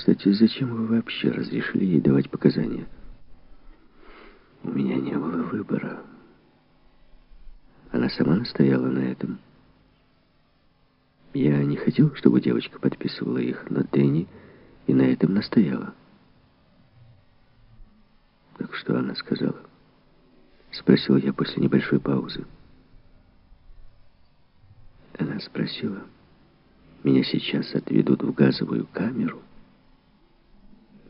Кстати, зачем вы вообще разрешили ей давать показания? У меня не было выбора. Она сама настояла на этом. Я не хотел, чтобы девочка подписывала их, но Дэнни и на этом настояла. Так что она сказала? Спросил я после небольшой паузы. Она спросила, меня сейчас отведут в газовую камеру,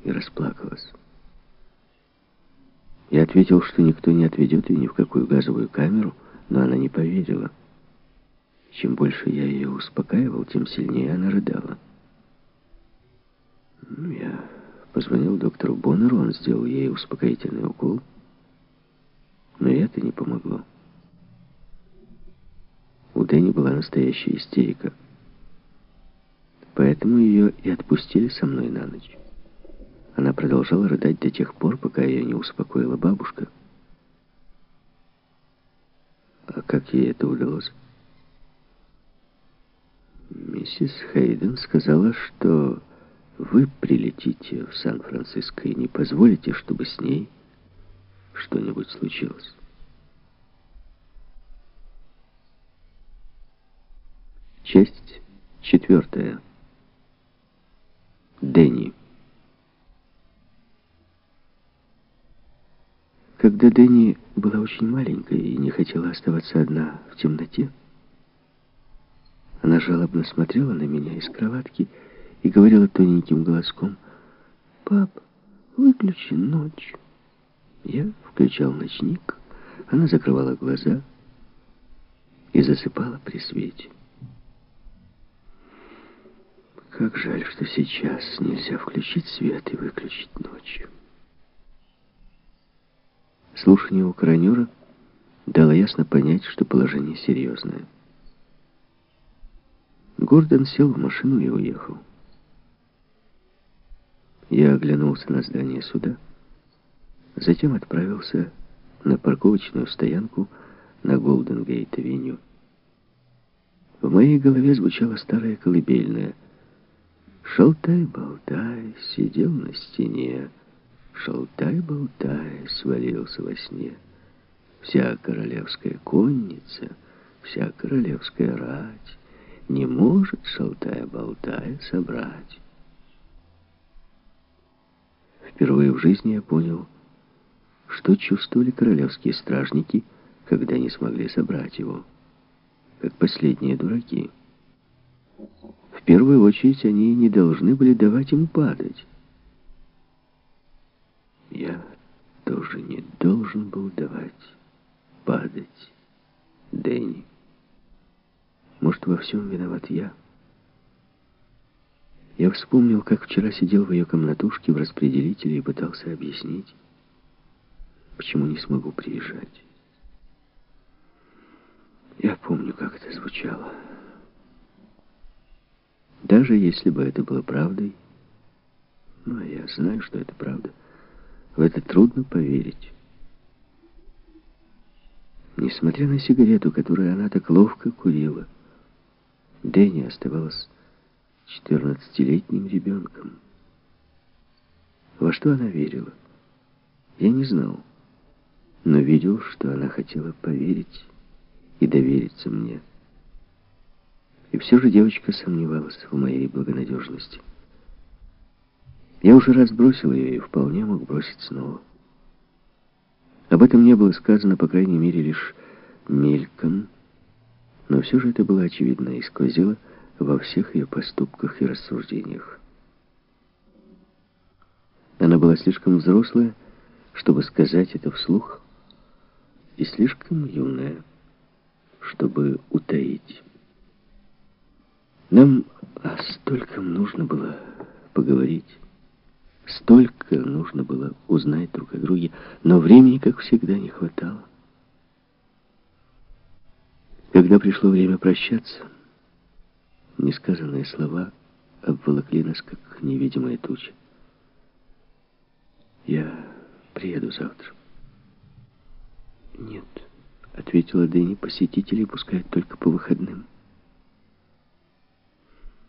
и расплакалась. Я ответил, что никто не отведет ее ни в какую газовую камеру, но она не поверила. Чем больше я ее успокаивал, тем сильнее она рыдала. Ну, я позвонил доктору Боннеру, он сделал ей успокоительный укол, но это не помогло. У Дэнни была настоящая истерика, поэтому ее и отпустили со мной на ночь. Она продолжала рыдать до тех пор, пока ее не успокоила бабушка. А как ей это удалось? Миссис Хейден сказала, что вы прилетите в Сан-Франциско и не позволите, чтобы с ней что-нибудь случилось. Часть четвертая. Дэнни. Когда Дэнни была очень маленькой и не хотела оставаться одна в темноте, она жалобно смотрела на меня из кроватки и говорила тоненьким голоском, «Пап, выключи ночь». Я включал ночник, она закрывала глаза и засыпала при свете. Как жаль, что сейчас нельзя включить свет и выключить ночь. Слушание у коронера дало ясно понять, что положение серьезное. Гордон сел в машину и уехал. Я оглянулся на здание суда, затем отправился на парковочную стоянку на Голден-Гейт-авеню. В моей голове звучала старая колыбельная. «Шалтай-болтай, сидел на стене, Шалтай-болтай свалился во сне. Вся королевская конница, вся королевская рать Не может, шалтая-болтая, собрать. Впервые в жизни я понял, что чувствовали королевские стражники, когда не смогли собрать его, как последние дураки. В первую очередь они не должны были давать ему падать. Я тоже не должен был давать падать Дэнни. Может, во всем виноват я? Я вспомнил, как вчера сидел в ее комнатушке в распределителе и пытался объяснить, почему не смогу приезжать. Я помню, как это звучало. Даже если бы это было правдой, а я знаю, что это правда, в это трудно поверить. Несмотря на сигарету, которую она так ловко курила, Дэнни оставалась четырнадцатилетним ребенком. Во что она верила? Я не знал, но видел, что она хотела поверить и довериться мне. И все же девочка сомневалась в моей благонадежности. Я уже раз бросил ее и вполне мог бросить снова. Об этом не было сказано, по крайней мере, лишь мельком, но все же это было очевидно и сквозило во всех ее поступках и рассуждениях. Она была слишком взрослая, чтобы сказать это вслух, и слишком юная, чтобы утаить. Нам стольком нужно было поговорить. Столько нужно было узнать друг о друге, но времени, как всегда, не хватало. Когда пришло время прощаться, несказанные слова обволокли нас, как невидимая туча. «Я приеду завтра». «Нет», — ответила Дэнни, — «посетителей пускают только по выходным».